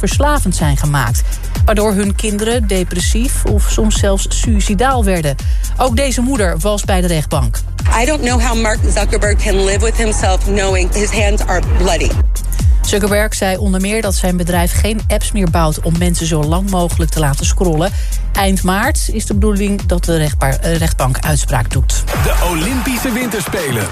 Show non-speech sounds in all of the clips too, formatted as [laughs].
seksverslavend zijn gemaakt. Waardoor hun kinderen depressief of soms zelfs suicidaal werden. Ook deze moeder was bij de rechtbank. I don't know how Mark Zuckerberg can live with himself knowing his hands are bloody. Zuckerberg zei onder meer dat zijn bedrijf geen apps meer bouwt... om mensen zo lang mogelijk te laten scrollen. Eind maart is de bedoeling dat de eh, rechtbank uitspraak doet. De Olympische Winterspelen.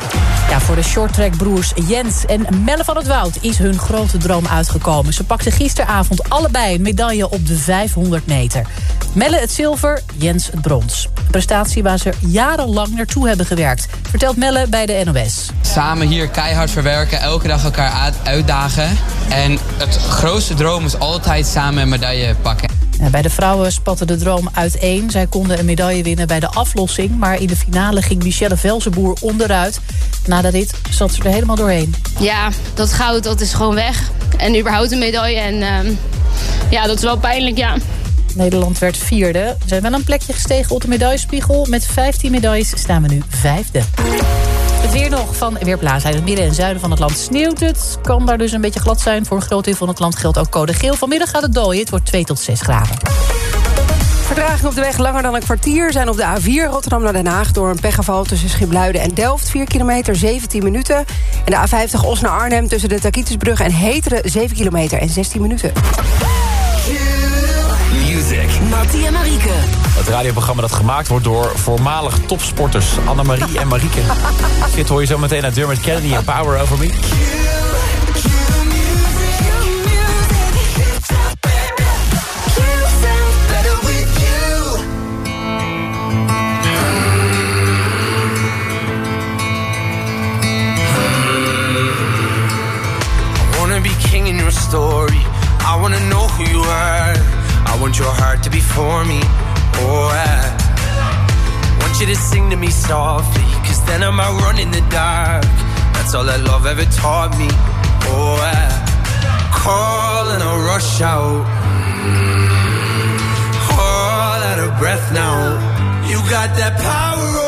Ja, voor de shorttrackbroers Jens en Melle van het Woud... is hun grote droom uitgekomen. Ze pakten gisteravond allebei een medaille op de 500 meter. Melle het zilver, Jens het brons. Een prestatie waar ze jarenlang naartoe hebben gewerkt. Vertelt Melle bij de NOS. Samen hier keihard verwerken, elke dag elkaar uitdagen. En het grootste droom is altijd samen een medaille pakken. Bij de vrouwen spatte de droom uiteen. Zij konden een medaille winnen bij de aflossing... maar in de finale ging Michelle Velzenboer onderuit. Na de rit zat ze er helemaal doorheen. Ja, dat goud dat is gewoon weg. En überhaupt een medaille. En uh, ja, dat is wel pijnlijk, ja. Nederland werd vierde. Ze zijn wel een plekje gestegen op de medaillespiegel. Met 15 medailles staan we nu vijfde. Het weer nog van Weerplaza. In het midden en zuiden van het land sneeuwt het. Kan daar dus een beetje glad zijn. Voor een groot deel van het land geldt ook code geel. Vanmiddag gaat het dooien. Het wordt 2 tot 6 graden. Vertraging op de weg langer dan een kwartier zijn op de A4 Rotterdam naar Den Haag... door een pechgeval tussen Schipluiden en Delft. 4 kilometer, 17 minuten. En de A50 Os naar Arnhem tussen de Takitusbrug en Heteren... 7 kilometer en 16 minuten. Mattie en Marieke. Het radioprogramma dat gemaakt wordt door voormalig topsporters Annemarie en Marieke. [laughs] Dit hoor je zo meteen uit Dermot Kennedy en Power Over Me. Heart to be for me. Oh, I want you to sing to me softly. Cause then I might run in the dark. That's all that love ever taught me. Oh, I call and I rush out. All out of breath now. You got that power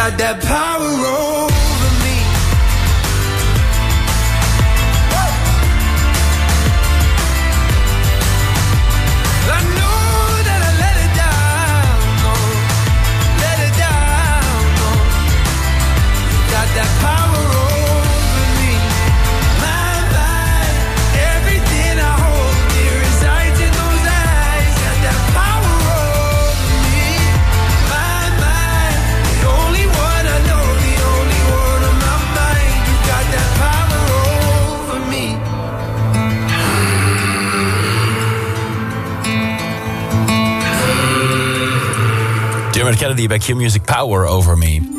got that power over Dermot Kennedy bij Q-Music Power Over Me.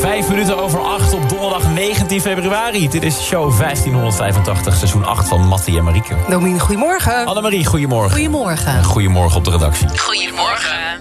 Vijf minuten over acht op donderdag 19 februari. Dit is show 1585, seizoen 8 van Mattie en Marieke. Domine, goedemorgen. Annemarie, goedemorgen. Goedemorgen. Goedemorgen op de redactie. Goedemorgen.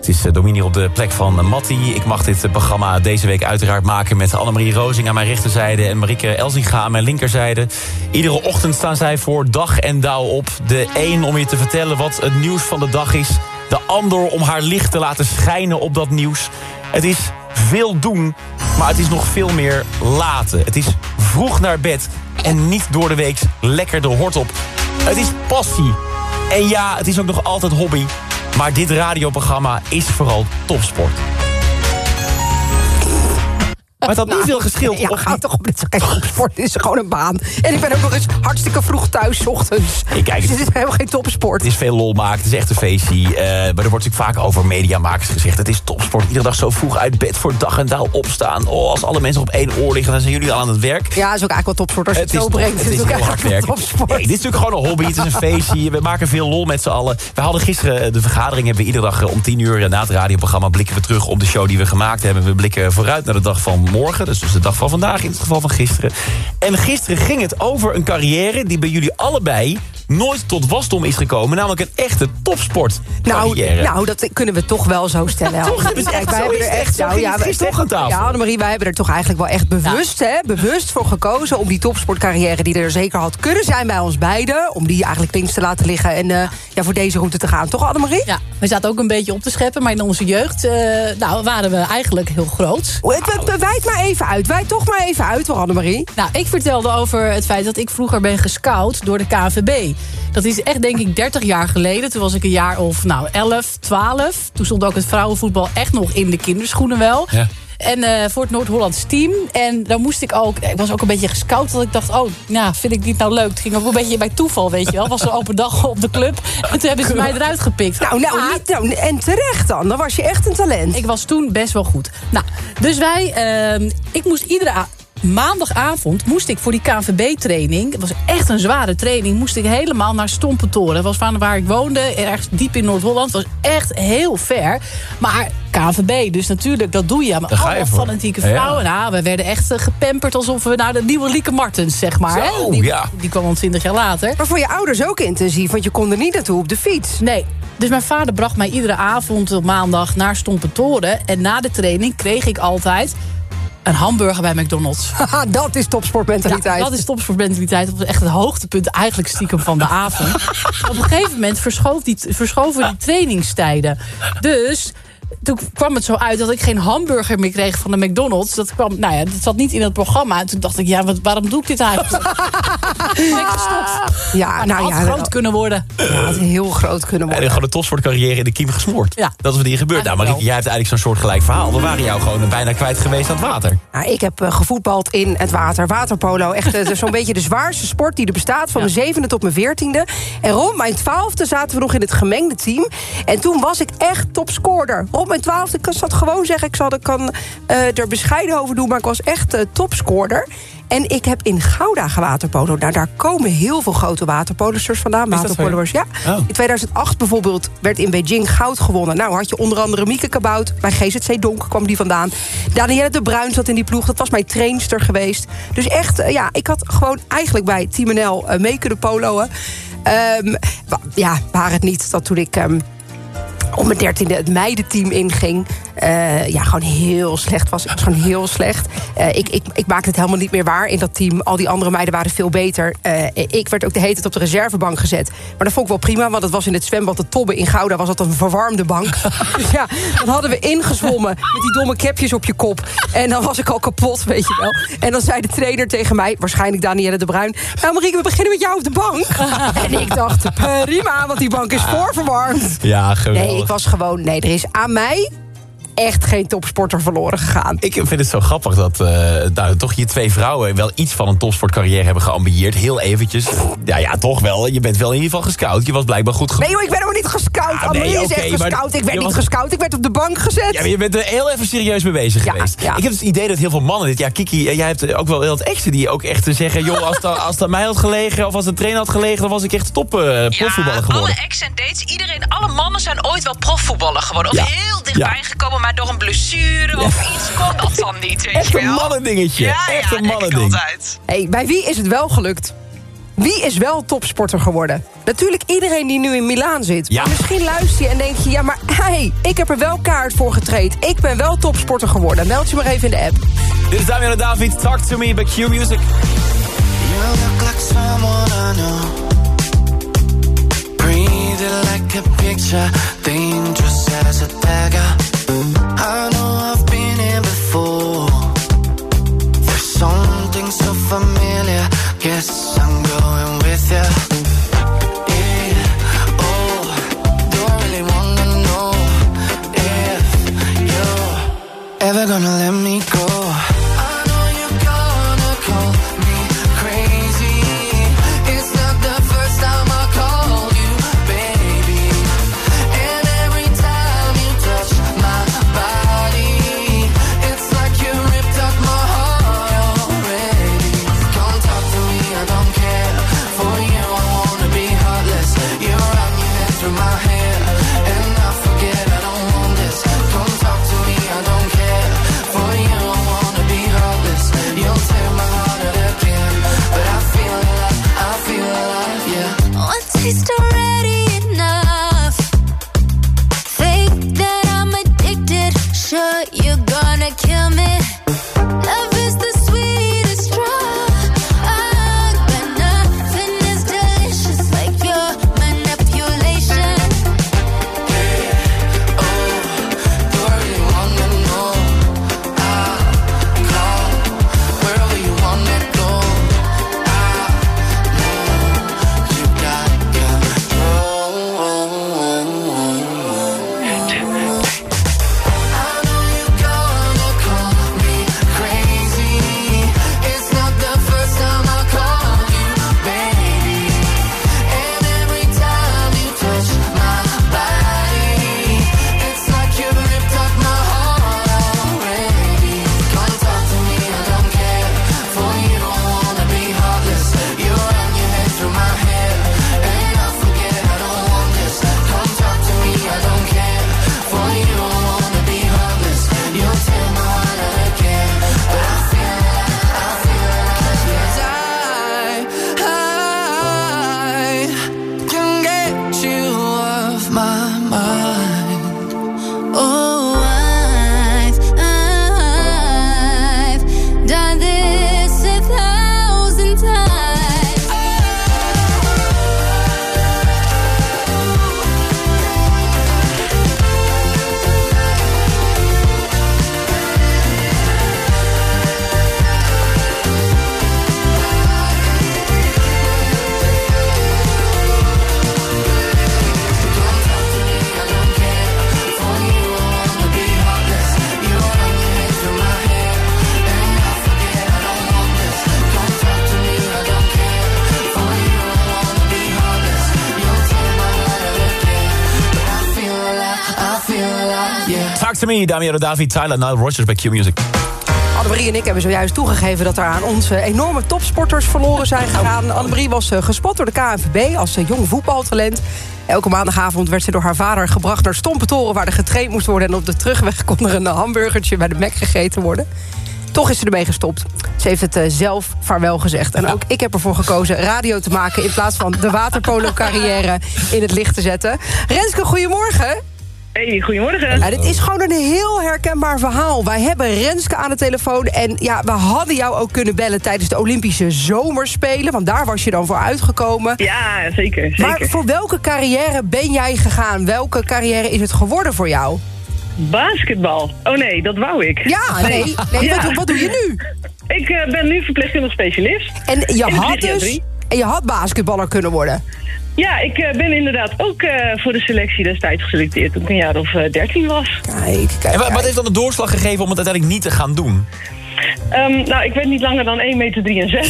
Het is Domine hier op de plek van Mattie. Ik mag dit uh, programma deze week uiteraard maken met Annemarie Rozing aan mijn rechterzijde... en Marieke Elzinga aan mijn linkerzijde. Iedere ochtend staan zij voor dag en dauw op. De een om je te vertellen wat het nieuws van de dag is. De ander om haar licht te laten schijnen op dat nieuws. Het is veel doen, maar het is nog veel meer laten. Het is vroeg naar bed en niet door de week lekker de hort op. Het is passie. En ja, het is ook nog altijd hobby. Maar dit radioprogramma is vooral topsport. Maar het had niet veel geschild. Ja, ga toch op. Dit is gewoon een baan. En ik ben ook nog eens hartstikke vroeg thuis, ochtends. Ik kijk, dus het- dit is helemaal geen topsport. Het is veel lol maken, het is echt een feestje. Eh, maar er wordt natuurlijk vaak over mediamakers gezegd... het is topsport, iedere dag zo vroeg uit bed voor dag en dauw opstaan. Oh, als alle mensen op één oor liggen, dan zijn jullie al aan het werk. Ja, is ook eigenlijk wel topsport als je het, is zo top. brengt. Het is ook heel hard. Nee, dit is natuurlijk gewoon een hobby. Het is een feestje. We maken veel lol met z'n allen. We hadden gisteren eh, de vergadering. Hebben we iedere dag eh, om 10 uur na het radioprogramma... blikken we terug op de show die we gemaakt hebben. We blikken vooruit naar de dag van morgen. Dus, dus de dag van vandaag in het geval van gisteren. En gisteren ging het over een carrière... die bij jullie allebei nooit tot wasdom is gekomen. Namelijk een echte topsport Nou, nou, dat kunnen we toch wel zo stellen. Toch, het is Kijk, echt wij zo, hebben is er echt zo. nou, ja, ook aan tafel? Ja, Annemarie, wij hebben er toch eigenlijk wel echt bewust, hè, bewust voor gekozen... om die topsportcarrière die er zeker had kunnen zijn bij ons beiden... om die eigenlijk links te laten liggen en eh, ja, voor deze route te gaan. Toch, Annemarie? Ja, we zaten ook een beetje op te scheppen, maar in onze jeugd eh, nou, waren we eigenlijk heel groot. Het- het- Wijd maar even uit. Wijd toch maar even uit, hoor, Annemarie. Nou, ik vertelde over het feit dat ik vroeger ben gescout door de KNVB. Dat is echt, denk ik, 30 jaar geleden. Toen was ik een jaar of nou, 11, 12. Toen stond ook het vrouwenvoetbal echt nog in de kinderschoenen wel. Ja. En eh, voor het Noord-Hollands team. En daar moest ik ook... Ik was ook een beetje gescout. Dat ik dacht, oh, nou, vind ik dit nou leuk? Het ging ook een beetje bij toeval, weet je wel. Was een open dag op de club. En toen hebben ze mij eruit gepikt. Nou, nou, niet, nou, en terecht dan. Dan was je echt een talent. ik was toen best wel goed. Nou, dus wij... ehm, ik moest iedere... Maandagavond moest ik voor die KNVB-training... het was echt een zware training... moest ik helemaal naar Stompentoren. Dat was van waar ik woonde, ergens diep in Noord-Holland. Het was echt heel ver. Maar KNVB, dus natuurlijk, dat doe je. Maar Daar ga je fanatieke Ja. vrouwen. Nou, we werden echt eh, gepamperd alsof we... Nou, de nieuwe Lieke Martens, zeg maar. Zo, hè? Die, ja. die kwam al twintig jaar later. Maar voor je ouders ook intensief, want je kon er niet naartoe op de fiets. Nee. Dus mijn vader bracht mij iedere avond op maandag naar Stompentoren. En na de training kreeg ik altijd een hamburger bij McDonald's. [laughs] Haha, dat is topsportmentaliteit. Ja, dat is topsportmentaliteit. Dat was echt het hoogtepunt eigenlijk stiekem van de avond. [laughs] Op een gegeven moment verschoof die, verschoven die trainingstijden. Dus toen kwam het zo uit dat ik geen hamburger meer kreeg van de McDonald's. Dat, kwam, nou ja, dat zat niet in het programma. En toen dacht ik, ja, wat, waarom doe ik dit eigenlijk? Toen [laughs] ben ik gestopt. Ja, Maar nou het ja, had groot kunnen worden. dat had heel groot kunnen En worden. gewoon de topsportcarrière in de kiem gesmoord. Ja. Dat is wat hier gebeurt. Nou, Marieke, jij hebt eigenlijk zo'n soortgelijk verhaal. We waren jou gewoon bijna kwijt geweest aan het water. Nou, ik heb eh, gevoetbald in het water. Waterpolo, echt eh, zo'n [laughs] beetje de zwaarste sport die er bestaat. Van mijn zevende tot mijn veertiende. En rond mijn twaalfde zaten we nog in het gemengde team. En toen was ik echt topscorer. Rond mijn twaalfde, ik zal het gewoon zeggen... ik zal er, kan eh, er bescheiden over doen, maar ik was echt eh, topscorer. En ik heb in Gouda gewaterpolo. Nou, daar komen heel veel grote waterpolosters vandaan. Waterpoloers, ja. Oh. In 2008 bijvoorbeeld werd in Beijing goud gewonnen. Nou, had je onder andere Mieke Kabout. Bij GZC Donk kwam die vandaan. Danielle de Bruin zat in die ploeg. Dat was mijn trainster geweest. Dus echt, eh, ja, ik had gewoon eigenlijk bij Team NL mee kunnen poloen. Ehm, ja, waar het niet dat toen ik... ehm, op mijn dertiende het meidenteam inging. eh, ja, gewoon heel slecht was. Ik was gewoon heel slecht. Eh, ik, ik, ik maakte het helemaal niet meer waar in dat team. Al die andere meiden waren veel beter. Eh, ik werd ook de hele tijd op de reservebank gezet. Maar dat vond ik wel prima, want het was in het zwembad de Tobbe in Gouda... was dat een verwarmde bank. dus [laughs] ja, dan hadden we ingezwommen met die domme capjes op je kop. En dan was ik al kapot, weet je wel. En dan zei de trainer tegen mij, waarschijnlijk Danielle de Bruin... nou Marieke, we beginnen met jou op de bank. [laughs] en ik dacht, prima, want die bank is voorverwarmd. Ja, geweldig. Nee, ik was gewoon... Nee, er is aan mij echt geen topsporter verloren gegaan. Ik vind het zo grappig dat eh, nou, toch je twee vrouwen... wel iets van een topsportcarrière hebben geambieerd. Heel eventjes. Ja, ja, toch wel. Je bent wel in ieder geval gescout. Je was blijkbaar goed... Nee hoor, ik ben ook niet gescout. Ah, nee, is echt gescout. Ik werd niet was- gescout, ik werd op de bank gezet. Ja, maar je bent er heel even serieus mee bezig Ja, geweest. ja. Ik heb het idee dat heel veel mannen dit... Ja, Kiki, eh, jij hebt ook wel heel wat exen die ook echt zeggen... joh, als het, als aan mij had gelegen of als het trainer had gelegen... dan was ik echt top eh profvoetballer geworden. alle ex en dates, iedereen, alle mannen zijn ooit wel profvoetballer geworden. Of Ja. heel dichtbij Ja. gekomen, maar door een blessure of iets kon dat dan niet, weet Echt je een wel. mannendingetje. Ja, Echt ja, een mannending. Hey, bij wie is het wel gelukt? Wie is wel topsporter geworden? Natuurlijk iedereen die nu in Milaan zit. Ja. Maar misschien luister je en denk je... ja, maar hey, ik heb er wel kaart voor getraind. Ik ben wel topsporter geworden. Meld je maar even in de app. Dit is Damian en David. Talk to me bij Q Music. You look like someone I know. Like a picture, dangerous as a dagger. I know I've been here before. There's something so familiar. Guess I'm going with you. Oh, don't really wanna know if you're ever gonna let me to me, Damian en David. Tyler, Nile Rogers bij Q Music. Annemarie en ik hebben zojuist toegegeven dat er aan onze enorme topsporters verloren zijn gegaan. Annemarie was eh, gespot door de KNVB als eh, jong voetbaltalent. Elke maandagavond werd ze door haar vader gebracht naar Stompentoren... waar er getraind moest worden. En op de terugweg [laughs] kon er een hamburgertje bij de Mac gegeten worden. Toch is ze ermee gestopt. Ze heeft het eh, zelf vaarwel gezegd. En ook ik heb ervoor gekozen radio te maken... in plaats van de waterpolo-carrière [laughs] in het licht te zetten. Renske, goedemorgen. Hey, goedemorgen. Ja, dit is gewoon een heel herkenbaar verhaal. Wij hebben Renske aan de telefoon. En ja, we hadden jou ook kunnen bellen tijdens de Olympische Zomerspelen. Want daar was je dan voor uitgekomen. Ja, zeker. zeker. Maar voor welke carrière ben jij gegaan? Welke carrière is het geworden voor jou? Basketbal. Oh nee, dat wou ik. Ja, nee. [laughs] nee Ja. Wat, doe- wat doe je nu? Ik eh, ben nu verpleegkundig specialist. En je, had dus, en je had basketballer kunnen worden. Ja, ik eh, ben inderdaad ook eh, voor de selectie destijds geselecteerd toen ik een jaar of eh, 13 was. Kijk, kijk, En wa- wat heeft dan de doorslag gegeven om het uiteindelijk niet te gaan doen? Ehm, nou, ik werd niet langer dan 1,63 meter. [laughs]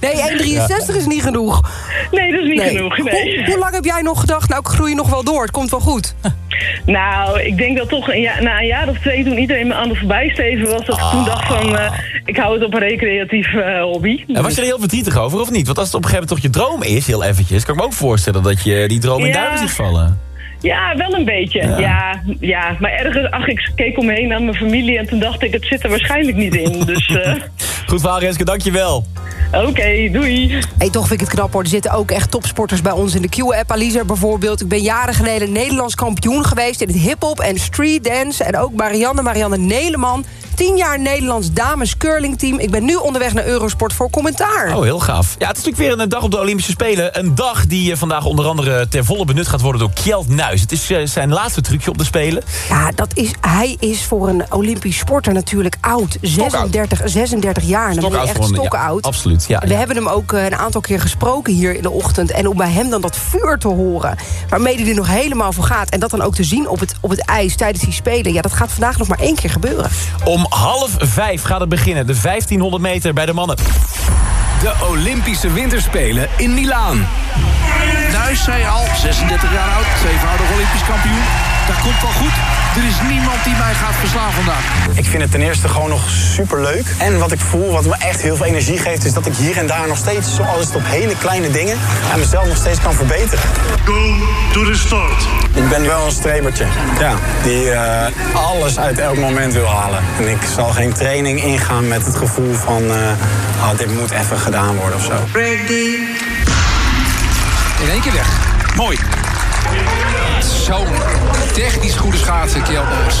Nee, 1,63 is niet genoeg. nee, dat is niet Nee. genoeg. Nee. Hoe, hoe lang heb jij nog gedacht, nou ik groei nog wel door, het komt wel goed? [laughs] Nou, ik denk dat toch een jaar, na een jaar of twee toen iedereen me aan de voorbijsteven was... dat ik toen dacht van, eh, ik hou het op een recreatief eh, hobby. En was je er heel verdrietig over of niet? Want als het op een gegeven moment toch je droom is, heel eventjes... kan ik me ook voorstellen dat je die droom in Ja. ziet vallen. Ja, wel een beetje. Ja. ja, maar ergens, ach, ik keek om me heen naar mijn familie... en toen dacht ik, het zit er waarschijnlijk niet in. Dus, eh, [laughs] Goed verhaal, Renske, dankjewel. oké, doei. Hey, toch vind ik het knap hoor. Er zitten ook echt topsporters bij ons in de Q-app. Aliza bijvoorbeeld. Ik ben jaren geleden Nederlands kampioen geweest... in het hip-hop en street dance. En ook Marianne, Marianne Neleman. Tien jaar Nederlands dames curlingteam. Ik ben nu onderweg naar Eurosport voor commentaar. Oh, heel gaaf. Ja, het is natuurlijk weer een dag op de Olympische Spelen. Een dag die eh, vandaag onder andere ter volle benut gaat worden door Kjeld Nuis. Het is eh, zijn laatste trucje op de Spelen. Ja, dat is, hij is voor een Olympisch sporter natuurlijk oud. 36, 36 jaar. En dan ben je echt een- ja, absoluut, ja, We ja. hebben hem ook eh, een aantal keer gesproken hier in de ochtend. En om bij hem dan dat vuur te horen. Waarmee hij er nog helemaal voor gaat. En dat dan ook te zien op het, op het ijs tijdens die spelen. Ja, dat gaat vandaag nog maar één keer gebeuren. Om half vijf gaat het beginnen. De 1500 meter bij de mannen. De Olympische Winterspelen in Milaan. Nuis zei al, 36 jaar oud, tweevoudig Olympisch kampioen. Dat komt wel goed. Er is niemand die mij gaat verslaan vandaag. Ik vind het ten eerste gewoon nog super leuk. En wat ik voel, wat me echt heel veel energie geeft, is dat ik hier en daar nog steeds, zoals het op hele kleine dingen, aan mezelf nog steeds kan verbeteren. Go to the start. Ik ben wel een strebertje. Ja, die eh, alles uit elk moment wil halen. En ik zal geen training ingaan met het gevoel van, eh ah, dit moet even gedaan worden of zo. Ready. In één keer weg. Mooi. Zo'n technisch goede schaatsen, Kjelbers.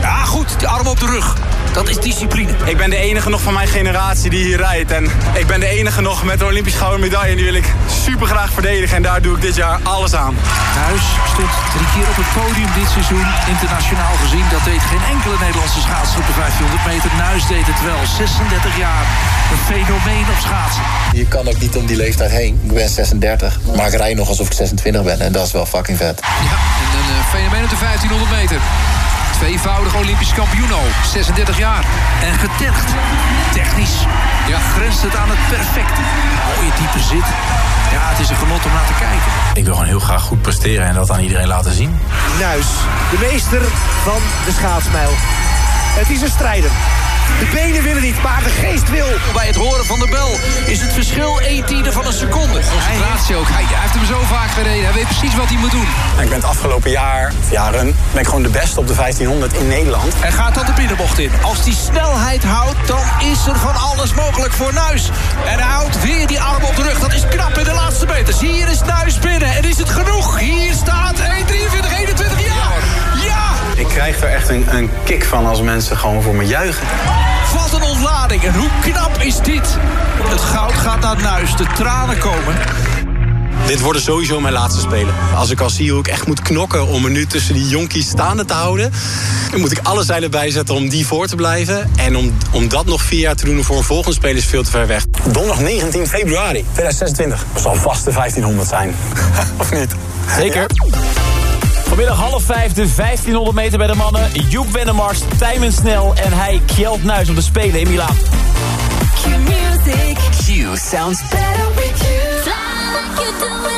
Ja, goed. De arm op de rug. Dat is discipline. Ik ben de enige nog van mijn generatie die hier rijdt. En ik ben de enige nog met een Olympisch gouden medaille. En die wil ik super graag verdedigen. En daar doe ik dit jaar alles aan. Nuis stond drie keer op het podium dit seizoen. Internationaal gezien, dat deed geen enkele Nederlandse schaatser op de 1500 meter. Nuis deed het wel. 36 jaar. Een fenomeen op schaatsen. Je kan ook niet om die leeftijd heen. Ik ben 36, maar ik rij nog alsof ik 26 ben. En dat is wel fucking vet. Ja, fenomeen op de 1500 meter. Tweevoudig Olympisch kampioen al, 36 jaar. En getergd. Technisch. Ja, grenst het aan het perfecte. Mooie diepe zit. Ja, het is een genot om naar te kijken. Ik wil gewoon heel graag goed presteren en dat aan iedereen laten zien. Nuis, de meester van de schaatsmijl. Het is een strijder. De benen willen niet, maar de geest wil. Bij het horen van de bel is het verschil 1 tiende van een seconde. Concentratie ook. Hij, hij heeft hem zo vaak gereden. Hij weet precies wat hij moet doen. En ik ben het afgelopen jaar, of jaren, ben ik gewoon de beste op de 1500 in Nederland. Hij gaat dan de binnenbocht in. Als die snelheid houdt, dan is er van alles mogelijk voor Nuis. En hij houdt weer die arm op de rug. Dat is knap in de laatste meters. Hier is Nuis binnen. En is het genoeg? Hier staat 1,43, 21 jaar. Ja! Ik krijg er echt een, een kick van als mensen gewoon voor me juichen. Wat een ontlading. En hoe knap is dit? Het goud gaat naar Nuis. De tranen komen. Dit worden sowieso mijn laatste spelen. Als ik al zie hoe ik echt moet knokken om me nu tussen die jonkies staande te houden... dan moet ik alle zeilen bijzetten om die voor te blijven. En om, om dat nog vier jaar te doen voor een volgende speler is veel te ver weg. Donderdag 19 februari 2026. Dat zal vast de 1500 zijn. [laughs] of niet? Zeker. Vanmiddag half vijf, de 1500 meter bij de mannen. Joep Wennemars, Tijmen Snel en hij Kjeld Nuis op de Spelen in Milaan. Q-music. Q sounds Better with you. Fly like you do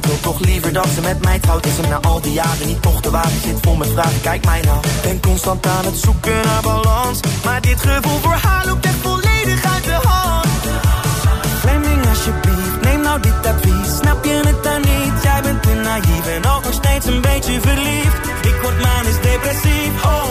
Wil toch liever dat ze met mij fout is. En na al die jaren niet toch de wagen zit vol met vragen. Kijk mij nou, ben constant aan het zoeken naar balans. Maar dit gevoel voor haar loopt echt volledig uit de hand. Fleming, alsjeblieft, neem nou dit advies. Snap je het dan niet? Jij bent te naïef en ook nog steeds een beetje verliefd. Ik word manisch depressief. Oh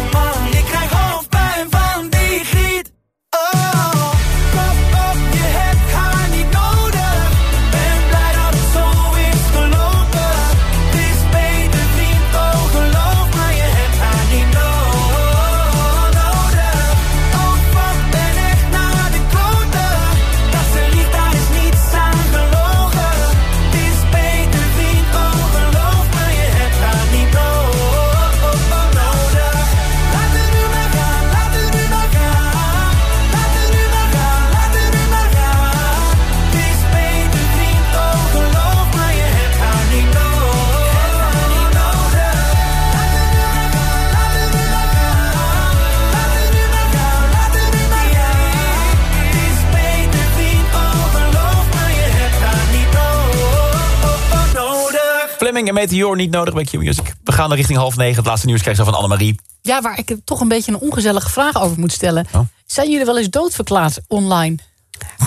Fleming en Meteor niet nodig bij Q-Music. We gaan naar richting half negen. Het laatste nieuws krijg je zo van Annemarie. Ja, waar ik toch een beetje een ongezellige vraag over moet stellen. Oh. Zijn jullie wel eens doodverklaard online?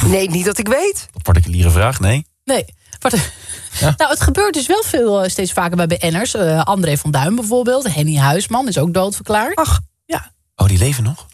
Nee, niet dat ik weet. Particuliere vraag, nee? Nee. Nou, het gebeurt dus wel veel eh, steeds vaker bij BN'ers. Eh André van Duin bijvoorbeeld. Henny Huisman is ook doodverklaard. Ach. Ja. Oh, die leven nog?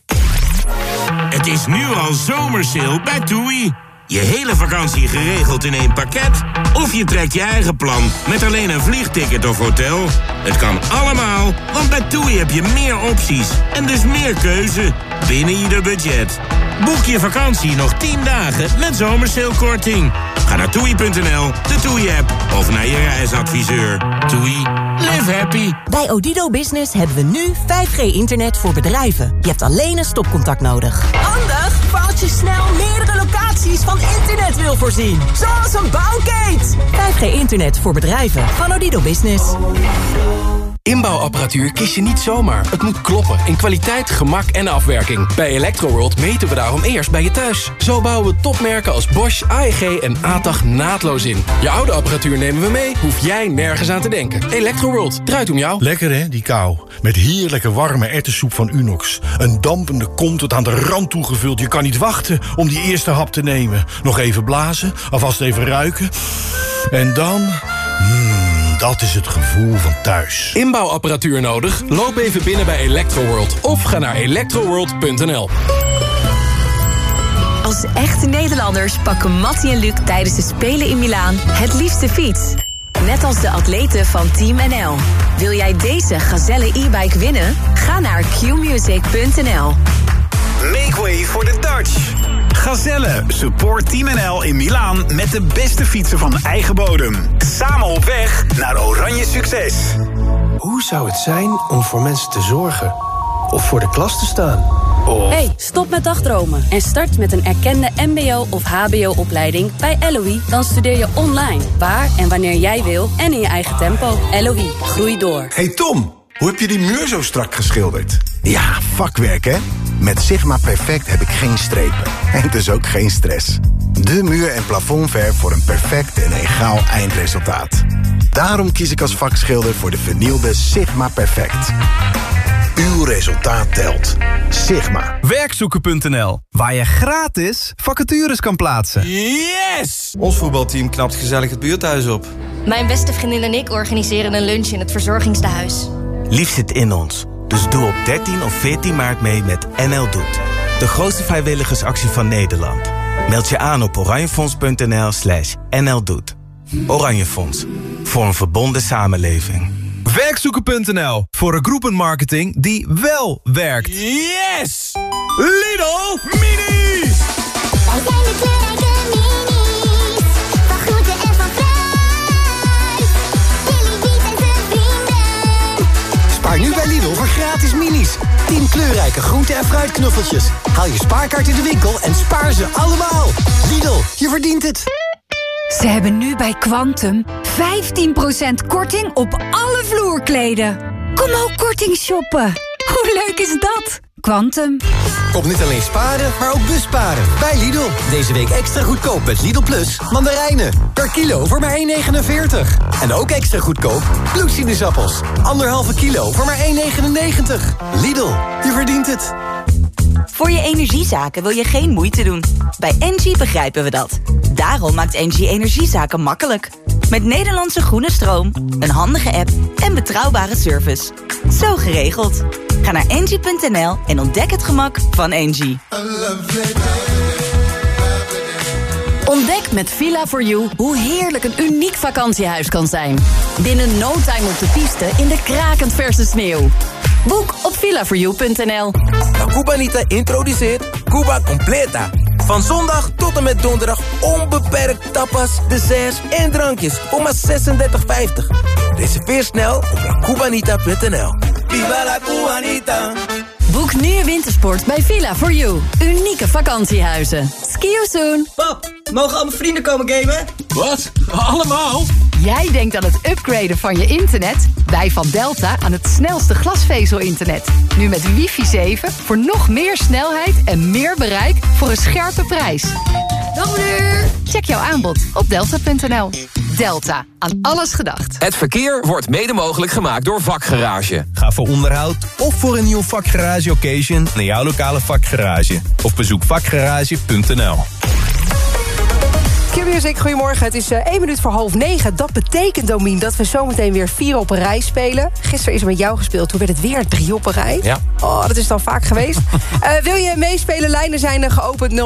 Het is nu al zomersale bij TUI. Je hele vakantie geregeld in één pakket? Of je trekt je eigen plan met alleen een vliegticket of hotel? Het kan allemaal, want bij TUI heb je meer opties en dus meer keuze binnen ieder budget. Boek je vakantie nog 10 dagen met zomersalekorting. Ga naar toei.nl, de TUI-app of naar je reisadviseur. TUI, live happy. Bij Odido Business hebben we nu 5G-internet voor bedrijven. Je hebt alleen een stopcontact nodig. Handig voor als je snel meerdere locaties van internet wil voorzien. Zoals een bouwkeet. 5G-internet voor bedrijven van Odido Business. Inbouwapparatuur kies je niet zomaar. Het moet kloppen in kwaliteit, gemak en afwerking. Bij Electroworld meten we daarom eerst bij je thuis. Zo bouwen we topmerken als Bosch, AEG en ATAG naadloos in. Je oude apparatuur nemen we mee, hoef jij nergens aan te denken. Electroworld, draait om jou. Lekker hè, die kou. Met heerlijke warme ertessoep van Unox. Een dampende kom tot aan de rand toegevuld. Je kan niet wachten om die eerste hap te nemen. Nog even blazen, alvast even ruiken. En dan... Mmm, dat is het gevoel van thuis. Inbouwapparatuur nodig? Loop even binnen bij Electroworld of ga naar electroworld.nl. Als echte Nederlanders pakken Mattie en Luc tijdens de Spelen in Milaan het liefste fiets. Net als de atleten van Team NL. Wil jij deze Gazelle e-bike winnen? Ga naar qmusic.nl. Make way voor de Dutch. Gazelle, support Team NL in Milaan met de beste fietsen van eigen bodem. Samen op weg naar oranje succes. Hoe zou het zijn om voor mensen te zorgen? Of voor de klas te staan? Of... Hey, stop met dagdromen en start met een erkende mbo- of hbo-opleiding bij LOE. Dan studeer je online, waar en wanneer jij wil en in je eigen tempo. LOE, groei door. Hey Tom, hoe heb je die muur zo strak geschilderd? Ja, vakwerk hè? Met Sigma Perfect heb ik geen strepen. [laughs] En dus ook geen stress. De muur- en plafondverf voor een perfect en egaal eindresultaat. Daarom kies ik als vakschilder voor de vernielde Sigma Perfect. Uw resultaat telt. Sigma. Werkzoeken.nl, waar je gratis vacatures kan plaatsen. Yes! Ons voetbalteam knapt gezellig het buurthuis op. Mijn beste vriendin en ik organiseren een lunch in het verzorgingstehuis. Lief zit in ons. Dus doe op 13 of 14 maart mee met NL Doet. De grootste vrijwilligersactie van Nederland. Meld je aan op oranjefonds.nl slash nldoet. Oranje Fonds. Voor een verbonden samenleving. Werkzoeken.nl, voor een groepenmarketing die wel werkt. Yes! Lidl Mini! Wij zijn de kleurrijke minis. Van Spaar nu bij Lidl voor gratis minis. 10 kleurrijke groente- en fruitknuffeltjes. Haal je spaarkaart in de winkel en spaar ze allemaal. Lidl, je verdient het. Ze hebben nu bij Quantum 15% korting op alle vloerkleden. Kom ook korting shoppen. Hoe leuk is dat? Quantum. Kom niet alleen sparen, maar ook busparen. Bij Lidl. Deze week extra goedkoop met Lidl Plus mandarijnen. Per kilo voor maar 1,49. En ook extra goedkoop bloedsinusappels. Anderhalve kilo voor maar 1,99. Lidl, je verdient het. Voor je energiezaken wil je geen moeite doen. Bij Engie begrijpen we dat. Daarom maakt Engie energiezaken makkelijk. Met Nederlandse groene stroom, een handige app en betrouwbare service. Zo geregeld. Ga naar engie.nl en ontdek het gemak van Engie. Ontdek met Villa4You hoe heerlijk een uniek vakantiehuis kan zijn. Binnen no time op de piste in de krakend verse sneeuw. Boek op villa4you.nl. La Cubanita introduceert Cuba Completa. Van zondag tot en met donderdag onbeperkt tapas, desserts en drankjes voor maar 36,50. Reserveer snel op lacubanita.nl. Viva la Cubanita! Boek nu je wintersport bij Villa4You. Unieke vakantiehuizen. Ski you soon. Pap, mogen al mijn vrienden komen gamen? Wat? Allemaal? Jij denkt aan het upgraden van je internet? Wij van Delta aan het snelste glasvezel-internet. Nu met wifi 7 voor nog meer snelheid en meer bereik voor een scherpe prijs. Dag meneer! Check jouw aanbod op delta.nl. Delta, aan alles gedacht. Het verkeer wordt mede mogelijk gemaakt door Vakgarage. Ga voor onderhoud of voor een nieuw vakgarage occasion naar jouw lokale vakgarage. Of bezoek vakgarage.nl. Q-Music, goedemorgen. Het is eh 1 minuut voor half 9. Dat betekent, Domien, dat we zometeen weer vier op een rij spelen. Gisteren is er met jou gespeeld. Toen werd het weer drie op een rij. Ja. Oh, dat is dan vaak geweest. [laughs] Eh, wil je meespelen? Lijnen zijn er geopend 0909-9596.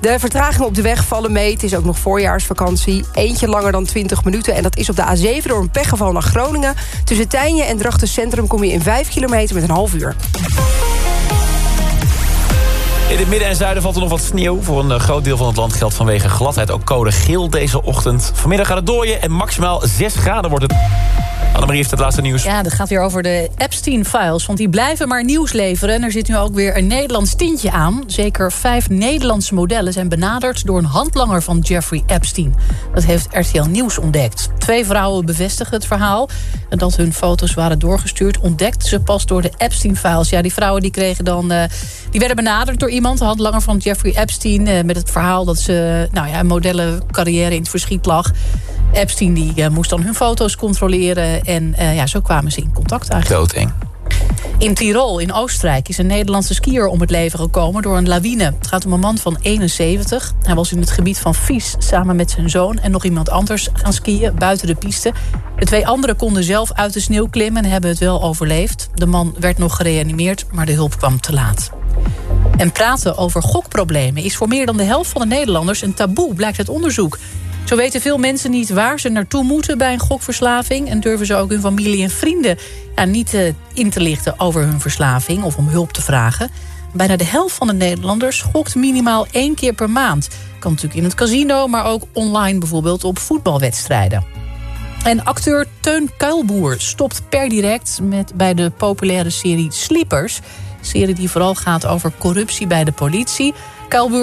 De vertragingen op de weg vallen mee. Het is ook nog voorjaarsvakantie. Eentje langer dan 20 minuten. En dat is op de A7 door een pechgeval naar Groningen. Tussen Tijnje en Drachten Centrum kom je in 5 kilometer met een half uur. In het midden en zuiden valt er nog wat sneeuw. Voor een eh, groot deel van het land geldt vanwege gladheid ook code geel deze ochtend. Vanmiddag gaat het dooien en maximaal 6 graden wordt het. Annemarie heeft het laatste nieuws. Ja, dat gaat weer over de Epstein-files. Want die blijven maar nieuws leveren. En er zit nu ook weer een Nederlands tintje aan. Zeker vijf Nederlandse modellen zijn benaderd... door een handlanger van Jeffrey Epstein. Dat heeft RTL Nieuws ontdekt. Twee vrouwen bevestigen het verhaal. En dat hun foto's waren doorgestuurd... ontdekten ze pas door de Epstein-files. Ja, die vrouwen die kregen dan... eh, die werden benaderd door iemand, de handlanger van Jeffrey Epstein... eh, met het verhaal dat ze nou ja, een modellencarrière in het verschiet lag... Epstein die, eh, moest dan hun foto's controleren. En eh, ja, zo kwamen ze in contact eigenlijk. Doodeng. In Tirol, in Oostenrijk, is een Nederlandse skier om het leven gekomen door een lawine. Het gaat om een man van 71. Hij was in het gebied van Fies samen met zijn zoon en nog iemand anders gaan skiën buiten de piste. De twee anderen konden zelf uit de sneeuw klimmen en hebben het wel overleefd. De man werd nog gereanimeerd, maar de hulp kwam te laat. En praten over gokproblemen is voor meer dan de helft van de Nederlanders een taboe, blijkt uit onderzoek. Zo weten veel mensen niet waar ze naartoe moeten bij een gokverslaving... en durven ze ook hun familie en vrienden ja, niet eh, in te lichten over hun verslaving... of om hulp te vragen. Bijna de helft van de Nederlanders gokt minimaal één keer per maand. Kan natuurlijk in het casino, maar ook online bijvoorbeeld op voetbalwedstrijden. En acteur Teun Kuilboer stopt per direct met bij de populaire serie Sleepers. Serie die vooral gaat over corruptie bij de politie.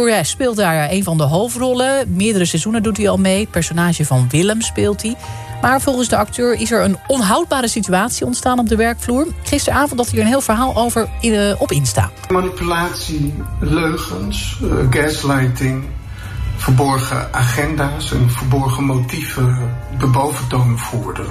Ja, speelt daar een van de hoofdrollen. Meerdere seizoenen doet hij al mee. Het personage van Willem speelt hij. Maar volgens de acteur is er een onhoudbare situatie ontstaan op de werkvloer. Gisteravond had hij er een heel verhaal over in, eh, op Insta. Manipulatie, leugens, eh, gaslighting, verborgen agenda's en verborgen motieven de boventoon voerden.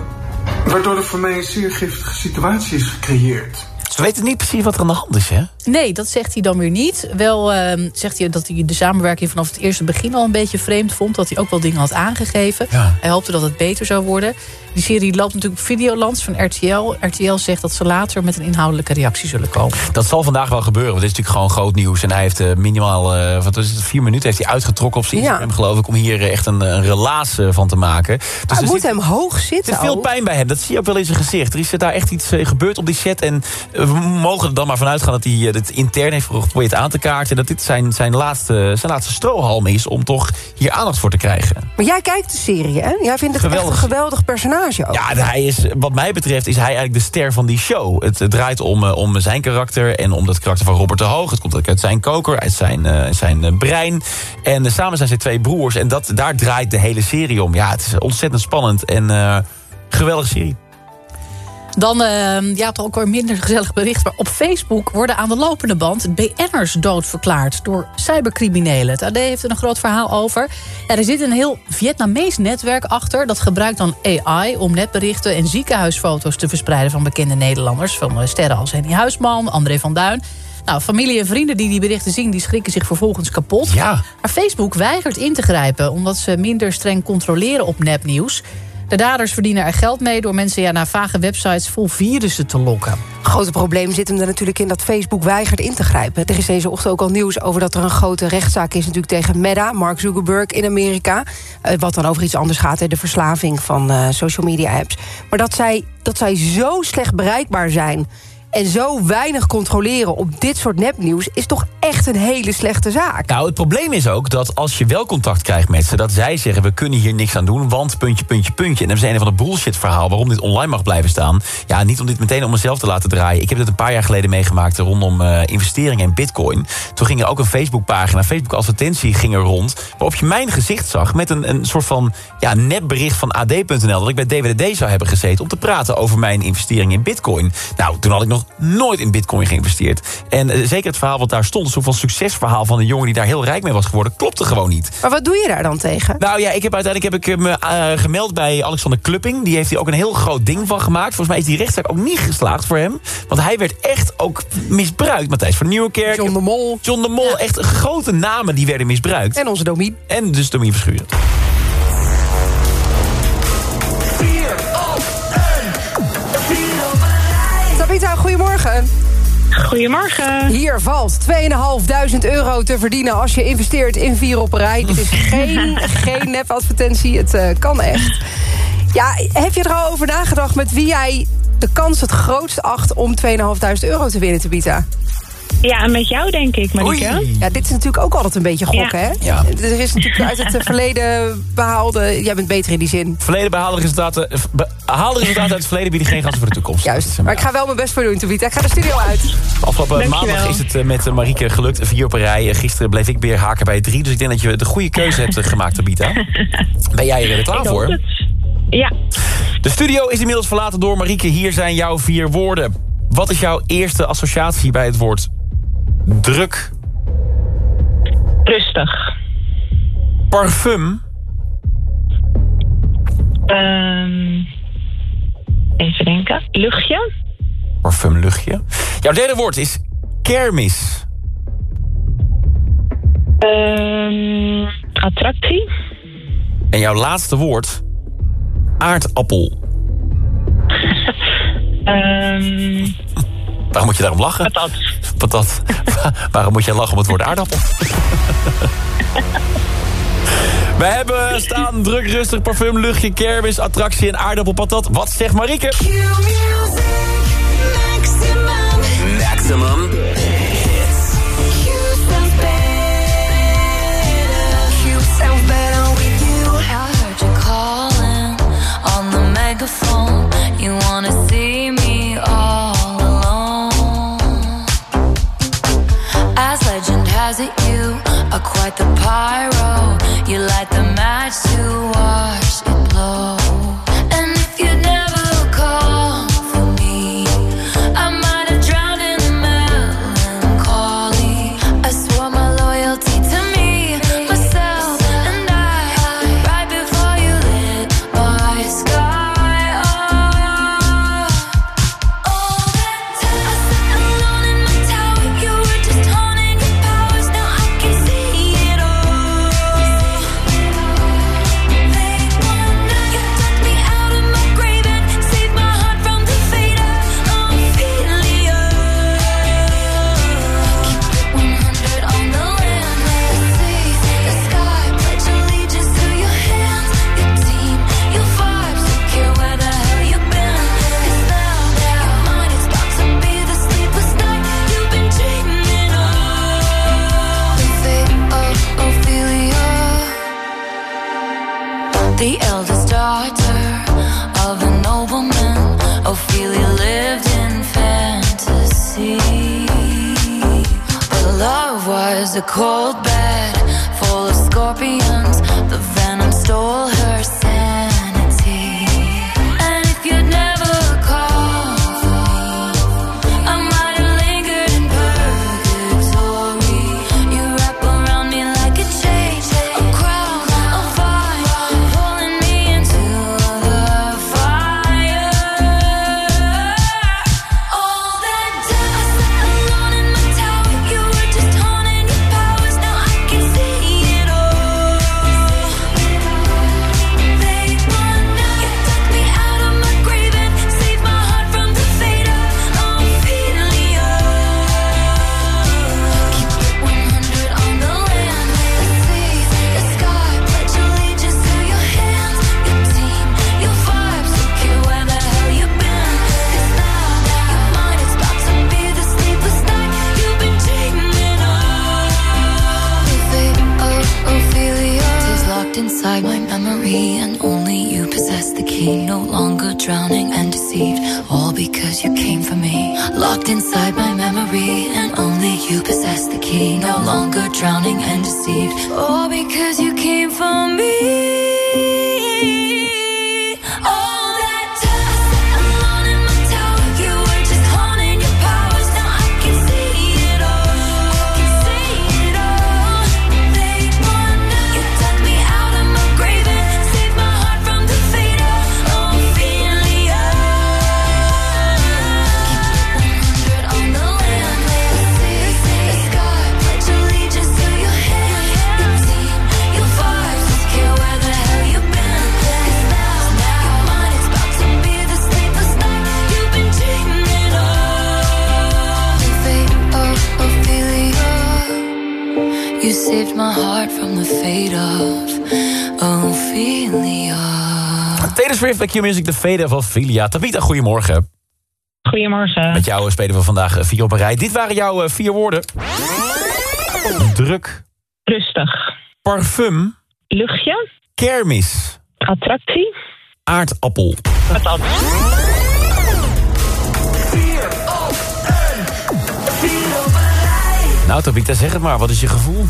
Waardoor er voor mij een zeer giftige situatie is gecreëerd. Ze weten niet precies wat er aan de hand is, hè? Nee, dat zegt hij dan weer niet. Wel ehm, zegt hij dat hij de samenwerking vanaf het eerste begin al een beetje vreemd vond. Dat hij ook wel dingen had aangegeven. Hij hoopte dat het beter zou worden. Die serie loopt natuurlijk op Videolands van RTL. RTL zegt dat ze later met een inhoudelijke reactie zullen komen. Dat zal vandaag wel gebeuren, want dit is natuurlijk gewoon groot nieuws. En hij heeft eh, minimaal, eh, wat is het, vier minuten heeft hij uitgetrokken op zijn Ja. Instagram, geloof ik... om hier eh, echt een, een relaas van te maken. Dus Maar er het moet zit- hem hoog er zitten. zit veel ook. pijn bij hem. Dat zie je ook wel in zijn gezicht. Er is daar echt iets gebeurd op die set. En we mogen er dan maar vanuit gaan dat hij eh, dit intern heeft geprobeerd aan te kaarten. En dat dit zijn, zijn, laatste, zijn laatste strohalm is om toch hier aandacht voor te krijgen. Maar jij kijkt de serie, hè? Jij vindt het echt Geweldig. een geweldig personage ook. Ja, hij is, wat mij betreft is hij eigenlijk de ster van die show. Het, het draait om, eh, om zijn karakter en om dat karakter van Robert de Hoog. Het komt ook uit zijn koker, uit zijn, eh, zijn eh, brein. En eh, samen zijn ze twee broers. En dat, daar draait de hele serie om. Ja, het is ontzettend spannend en eh geweldige serie. Dan, eh, ja, toch ook weer minder gezellig bericht. Maar op Facebook worden aan de lopende band BN'ers doodverklaard door cybercriminelen. Het AD heeft er een groot verhaal over. Er zit een heel Vietnamees netwerk achter. Dat gebruikt dan AI om netberichten en ziekenhuisfoto's te verspreiden van bekende Nederlanders. Van eh, sterren als Henny Huisman, André van Duin. Nou, familie en vrienden die die berichten zien, die schrikken zich vervolgens kapot. Ja. Maar Facebook weigert in te grijpen, omdat ze minder streng controleren op nepnieuws. De daders verdienen er geld mee door mensen ja, naar vage websites vol virussen te lokken. grote probleem zit hem er natuurlijk in dat Facebook weigert in te grijpen. Er is deze ochtend ook al nieuws over dat er een grote rechtszaak is... natuurlijk tegen Meta, Mark Zuckerberg in Amerika. Eh, wat dan over iets anders gaat, de verslaving van eh, social media apps. Maar dat zij, dat zij zo slecht bereikbaar zijn... en zo weinig controleren op dit soort nepnieuws... is toch echt een hele slechte zaak. Nou, het probleem is ook dat als je wel contact krijgt met ze... dat zij zeggen, we kunnen hier niks aan doen, want puntje, puntje, puntje. En dan ze een van de bullshit verhaal waarom dit online mag blijven staan. Ja, niet om dit meteen om mezelf te laten draaien. Ik heb dit een paar jaar geleden meegemaakt rondom eh, investeringen in bitcoin. Toen ging er ook een Facebookpagina, Facebook-advertentie ging er rond... waarop je mijn gezicht zag met een, een soort van ja, nepbericht van AD.nl... dat ik bij DWDD zou hebben gezeten om te praten over mijn investering in bitcoin. Nou, toen had ik nog nooit in bitcoin geïnvesteerd. En eh, zeker het verhaal wat daar stond, van succesverhaal van een jongen die daar heel rijk mee was geworden, klopte gewoon niet. Maar wat doe je daar dan tegen? Nou ja, ik heb uiteindelijk heb ik me eh, gemeld bij Alexander Klupping. Die heeft hier ook een heel groot ding van gemaakt. Volgens mij is die rechtszaak ook niet geslaagd voor hem. Want hij werd echt ook misbruikt. Matthijs van Nieuwkerk. John de Mol. John de Mol. Echt grote namen die werden misbruikt. En onze Domien. En dus Domien Verschuren. Goedemorgen. Goedemorgen. Hier valt 2.500 euro te verdienen als je investeert in vier op rij. Dit is [laughs] geen, geen nepadvertentie, het eh, kan echt. Ja, heb je er al over nagedacht met wie jij de kans het grootst acht... om 2.500 euro te winnen, Tabita? Ja, en met jou denk ik, Marieke. Ja, dit is natuurlijk ook altijd een beetje gokken, Ja. hè? Ja. Er is natuurlijk uit het eh, verleden behaalde... Jij bent beter in die zin. Verleden behaalde resultaten, eh, behaalde resultaten uit het verleden bieden geen kansen voor de toekomst. Juist. Maar ik ga wel mijn best voor doen, Tabita. Ik ga de studio uit. Afgelopen Dankjewel. maandag is het eh, met eh, Marieke gelukt. Vier op een rij. Gisteren bleef ik weer haken bij drie. Dus ik denk dat je de goede keuze hebt gemaakt, Tabita. [laughs] Ben jij er klaar voor? het. Ja. De studio is inmiddels verlaten door Marieke. Hier zijn jouw vier woorden. Wat is jouw eerste associatie bij het woord druk? Rustig. Parfum? Ehm, even denken. Luchtje. Parfum, luchtje. Jouw derde woord is kermis. Ehm, attractie. En jouw laatste woord? Aardappel. [laughs] Ehm, Waarom moet je daarom lachen? Patat. Patat. [laughs] Waarom moet je lachen om het woord aardappel? [laughs] We hebben staan druk, rustig, parfum, luchtje, kermis, attractie en aardappelpatat. Wat zegt Marieke? Maximum hits. I heard you calling on the megaphone. It, you are quite the pyro. You light the match to watch it blow. Cause you Taylor Swift bij Q-Music, de Fade van Filia. Tabita, goedemorgen. Goedemorgen. Met jou spelen we vandaag eh, vier op een rij. Dit waren jouw eh, vier woorden. Druk. Rustig. Parfum. Luchtje. Kermis. Attractie. Aardappel. Patat. Nou Tabita, zeg het maar. Wat is je gevoel?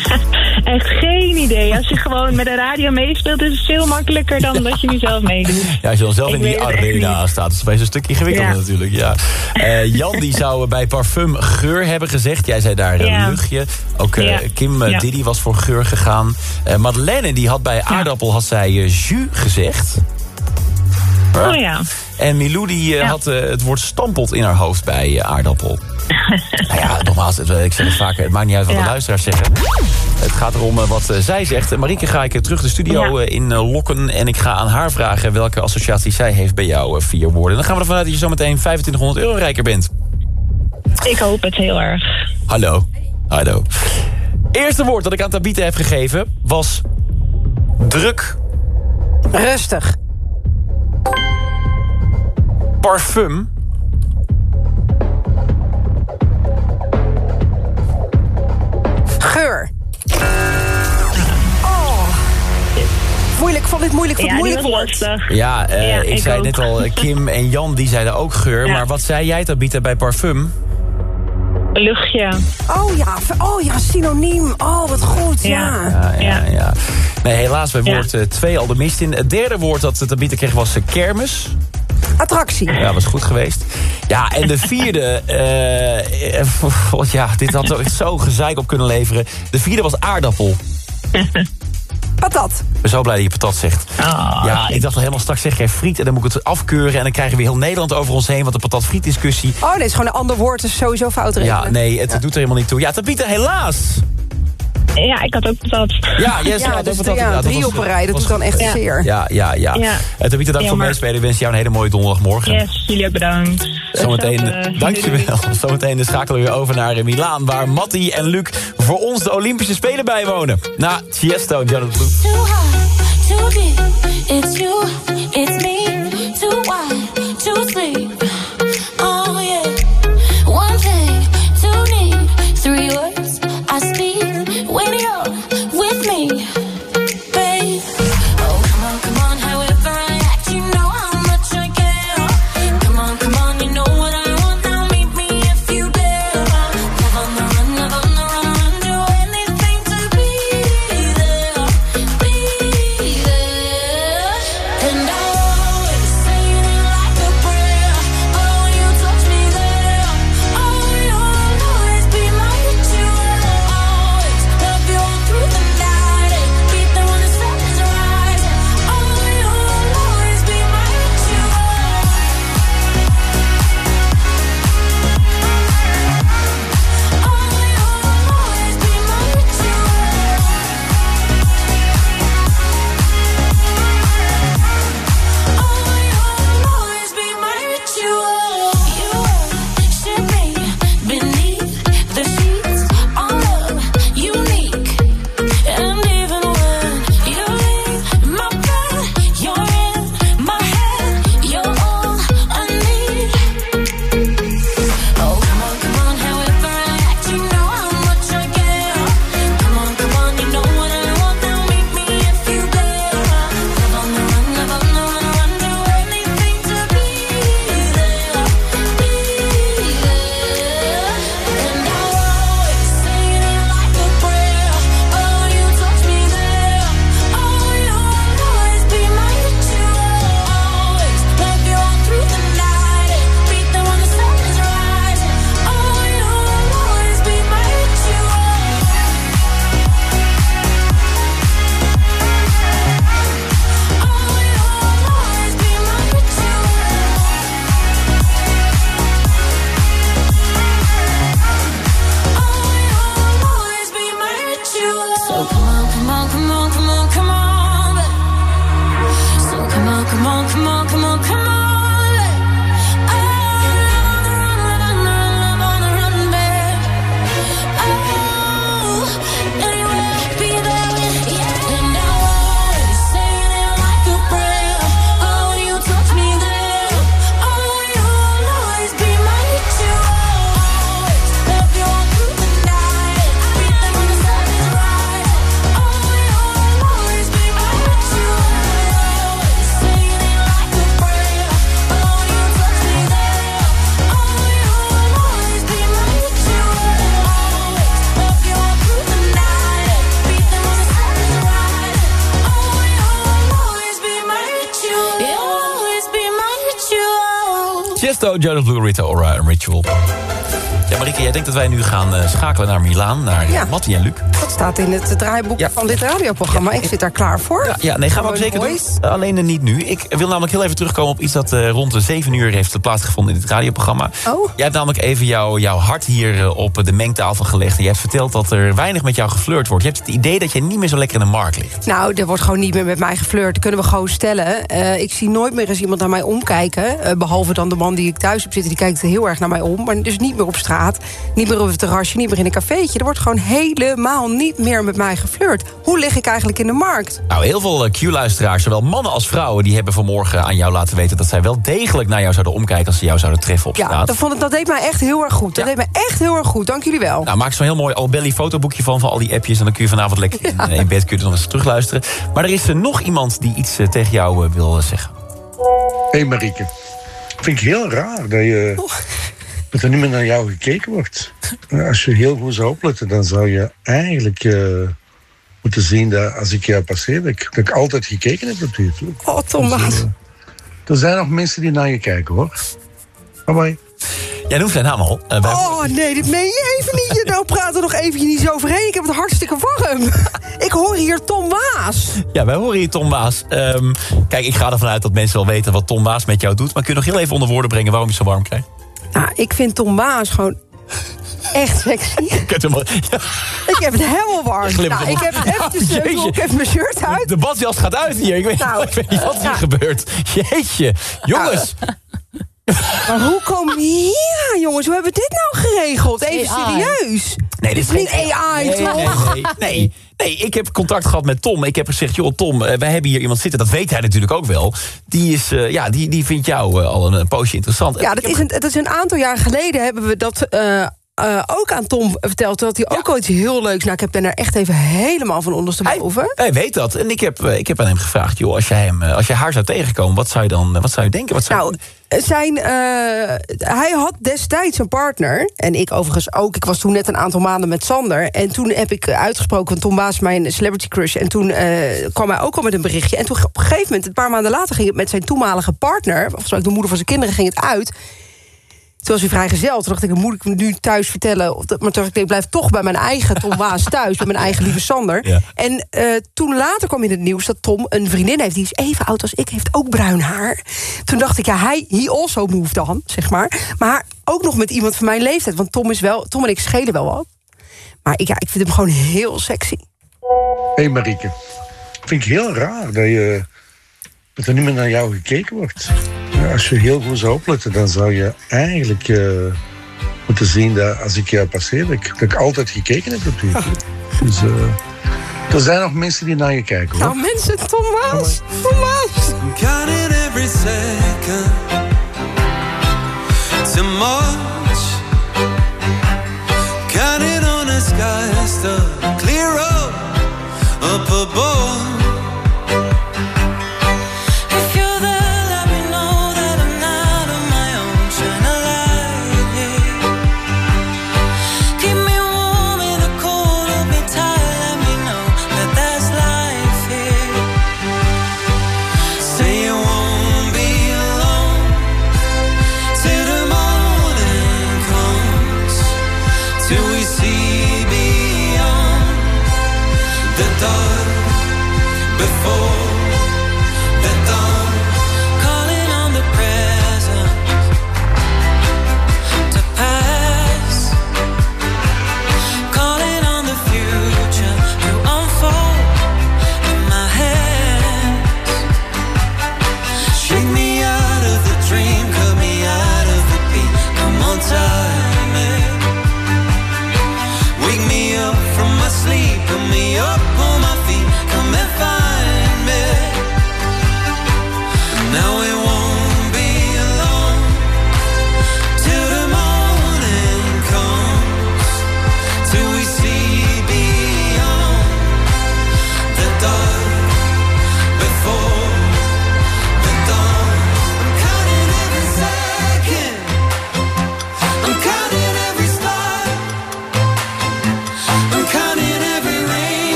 [laughs] Echt geen idee. Als je gewoon met de radio meespeelt, is het veel makkelijker dan dat je nu zelf meedoet. Ja, als je dan zelf Ik in die arena staat, is het een stukje ingewikkelder Ja. natuurlijk. Ja. Eh, Jan die zou bij parfum geur hebben gezegd. Jij zei daar eh, Ja. luchtje. Ook eh. Kim eh, Ja. Diddy was voor geur gegaan. Eh Madeleine die had bij aardappel had zij eh, jus gezegd. Oh ja. En Milou die eh, had eh, het woord stampot in haar hoofd bij eh, aardappel. [laughs] nou ja, nogmaals, het, ik zeg het vaker, het maakt niet uit wat de luisteraars zeggen. Het gaat erom wat zij zegt. Marieke ga ik terug de studio Ja. in lokken. En ik ga aan haar vragen welke associatie zij heeft bij jou vier woorden. En dan gaan we ervan uit dat je zometeen 2500 euro rijker bent. Ik hoop het heel erg. Hallo. Hallo. Eerste woord dat ik aan Tabita heb gegeven was druk. Rustig. Parfum. Geur. Oh. Moeilijk, vond dit moeilijk, vond Ja, het moeilijk woord. Ja, eh, Ja, ik, ik zei ook. net al, eh, Kim en Jan die zeiden ook geur. Ja. Maar wat zei jij Tabita bij parfum? Luchtje. Oh ja, oh ja, synoniem. Oh, wat goed, ja. Ja, ja, ja. Nee, helaas bij Ja. woord 2 al de mist in. Het derde woord dat Tabita kreeg was eh, kermis. Attractie. Ja, was goed geweest. Ja, en de vierde... god, ja, dit had zo gezeik op kunnen leveren. De vierde was aardappel. Patat. Ik ben zo blij dat je patat zegt. ja, ik dacht al helemaal straks zeg jij friet... en dan moet ik het afkeuren... en dan krijgen we heel Nederland over ons heen... want de patat-friet discussie. Oh, dit is gewoon een ander woord, dus sowieso fout rekenen. Ja, nee, het doet er helemaal niet toe. Ja, Tabita, helaas. Ja, ik had ook patat. Ja, yes, Ja, had dus patat, ja, inderdaad. drie op een rij, dat was- doet dan echt Ja. zeer. Ja, ja, ja. Ja. En Tabita, dank voor meespelen. Ik wens jou een hele mooie donderdagmorgen. Yes, jullie ook bedankt. Zometeen, Hetzelfde. dankjewel. [laughs] Zometeen schakelen we weer over naar eh, Milaan... waar Matti en Luc voor ons de Olympische Spelen bijwonen. Na Tiesto en Jonathan Blue. Too high, too deep. It's you, it's me. Tiesto, Jonah Blue, Rita Ora en Ritual. Ja, Marike, jij denkt dat wij nu gaan eh, schakelen naar Milaan, naar Ja. Mattie en Luc. Dat staat in het draaiboek van dit radioprogramma. Ik zit daar klaar voor. Ja, nee, gaan we ook zeker doen. voice. Alleen eh, niet nu. Ik wil namelijk heel even terugkomen op iets dat eh, rond de 7 uur heeft plaatsgevonden in dit radioprogramma. Oh. Jij hebt namelijk even jouw jouw hart hier eh, op de mengtafel gelegd. En je hebt verteld dat er weinig met jou geflirt wordt. Je hebt het idee dat je niet meer zo lekker in de markt ligt. Nou, er wordt gewoon niet meer met mij geflirt. Dat kunnen we gewoon stellen. Eh, ik zie nooit meer eens iemand naar mij omkijken. Eh, behalve dan de man die ik thuis heb zitten. Die kijkt heel erg naar mij om. Maar dus niet meer op straat. Niet meer op het terrasje. Niet meer in een cafeetje. Er wordt gewoon helemaal niet meer met mij geflirt. Hoe lig ik eigenlijk in de markt? Nou, heel veel eh, Q-luisteraars, zowel mannen als vrouwen... die hebben vanmorgen aan jou laten weten... dat zij wel degelijk naar jou zouden omkijken... als ze jou zouden treffen op Ja, straat. dat, vond ik, dat deed mij echt heel erg goed. Dat deed mij echt heel erg goed. Dank jullie wel. Nou, maak zo'n heel mooi Albelly fotoboekje van, van al die appjes... en dan kun je vanavond lekker in, eh, in bed kun je er nog eens terugluisteren. Maar er is er nog iemand die iets eh, tegen jou eh, wil eh, zeggen. Hé hey Marieke, vind ik heel raar dat, je, dat er niet meer naar jou gekeken wordt. Als je heel goed zou opletten, dan zou je eigenlijk eh, moeten zien dat als ik jou passeer, dat ik, dat ik altijd gekeken heb natuurlijk. Oh, Thomas. Er zijn nog mensen die naar je kijken hoor. Bye bye. Jij noemt zijn naam al. Eh, Oh nee, dit meen je even niet. Nou praat er nog eventjes niet zo overheen. Ik heb het hartstikke warm. [laughs] Ik hoor hier Tom Waas. Ja, wij horen hier Tom Waas. Ehm, kijk, ik ga ervan uit dat mensen wel weten wat Tom Waas met jou doet. Maar kun je nog heel even onder woorden brengen waarom je zo warm krijgt? Nou, ik vind Tom Waas gewoon echt sexy. [laughs] Ik heb hem al- ja, Ik heb het helemaal warm. Nou, ik op. heb Oh, ik heb mijn shirt uit. De badjas gaat uit hier. Ik weet, Nou, ik weet niet wat hier gebeurt. Jeetje. Jongens. Maar hoe komen we hier aan, jongens? Hoe hebben we dit nou geregeld? Even AI. serieus. Nee, dit is niet AI, nee, toch? nee, nee, nee. Nee, ik heb contact gehad met Tom. Ik heb gezegd, joh Tom, eh, wij hebben hier iemand zitten. Dat weet hij natuurlijk ook wel. Die, is, eh, ja, die, die vindt jou eh, al een, een poosje interessant. Ja, dat is, een, dat is een aantal jaar geleden hebben we dat eh, ook aan Tom verteld. Dat hij ook al iets heel leuks... Nou, ik heb ben er echt even helemaal van ondersteboven. Hij weet dat. En ik heb, eh, ik heb aan hem gevraagd, joh, als, jij hem, eh, als je haar zou tegenkomen, wat zou je dan wat zou je denken? Wat zou je Nou, zijn, hij had destijds een partner. En ik overigens ook. Ik was toen net een aantal maanden met Sander. En toen heb ik uitgesproken, Tom Baas, mijn celebrity crush. En toen kwam hij ook al met een berichtje. En toen op een gegeven moment, een paar maanden later... ging het met zijn toenmalige partner... of zo, de moeder van zijn kinderen, ging het uit... Toen was hij vrijgezel. Toen dacht ik, moet ik hem nu thuis vertellen? Of dat, maar toen dacht ik, ik blijf toch bij mijn eigen Tom [laughs] Waas thuis. Bij mijn eigen lieve Sander. Ja. En eh, toen later kwam in het nieuws dat Tom een vriendin heeft... die is even oud als ik, heeft ook bruin haar. Toen dacht ik, ja, hij, he also moved on, zeg maar. Maar ook nog met iemand van mijn leeftijd. Want Tom, is wel, Tom en ik schelen wel wat. Maar ik, ja, ik vind hem gewoon heel sexy. Hé hey Marieke, vind ik heel raar dat, je, dat er niet meer naar jou gekeken wordt. Als je heel goed zou opletten, dan zou je eigenlijk eh, moeten zien dat als ik jou passeer, dat ik, dat ik altijd gekeken heb natuurlijk. [laughs] Dus eh, er zijn nog mensen die naar je kijken hoor. Nou mensen. Tom Waas. Counting every second too much. Counting on the to clear up up above.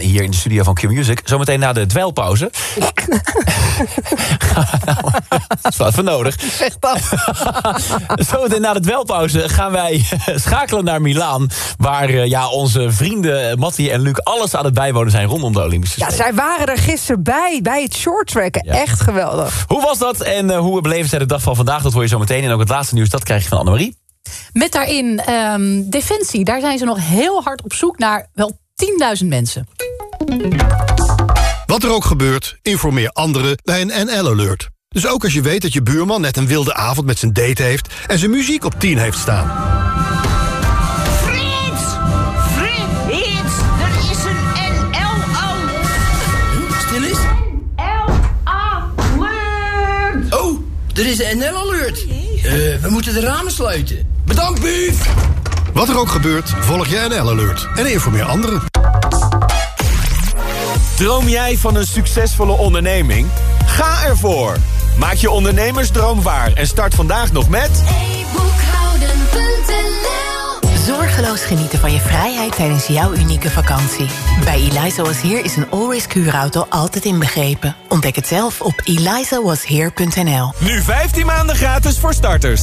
Hier in de studio van Q-Music. Zometeen na de dweilpauze. [laughs] dat is even nodig. Zeg dat. [laughs] Zometeen na de dweilpauze gaan wij [laughs] schakelen naar Milaan. Waar eh, ja, onze vrienden Matti en Luc alles aan het bijwonen zijn rondom de Olympische Ja, zij waren er gisteren bij, bij het shorttracken. Echt geweldig. Hoe was dat en eh, hoe beleven zij de dag van vandaag? Dat hoor je zo meteen. En ook het laatste nieuws, dat krijg je van Annemarie. Met daarin ehm, Defensie. Daar zijn ze nog heel hard op zoek naar wel 10.000 mensen. Wat er ook gebeurt, informeer anderen bij een NL-alert. Dus ook als je weet dat je buurman net een wilde avond met zijn date heeft... en zijn muziek op 10 heeft staan. Frits! Frits! Er is een NL-alert! Stil eens. L-A-alert! Oh, er is een NL-alert. Eh, we moeten de ramen sluiten. Bedankt, buuf. Wat er ook gebeurt, volg je NL-alert. En informeer anderen. Droom jij van een succesvolle onderneming? Ga ervoor! Maak je ondernemersdroom waar en start vandaag nog met... Zorgeloos genieten van je vrijheid tijdens jouw unieke vakantie. Bij Eliza Was Here is een all-risk huurauto altijd inbegrepen. Ontdek het zelf op elizawasheer.nl. Nu 15 maanden gratis voor starters.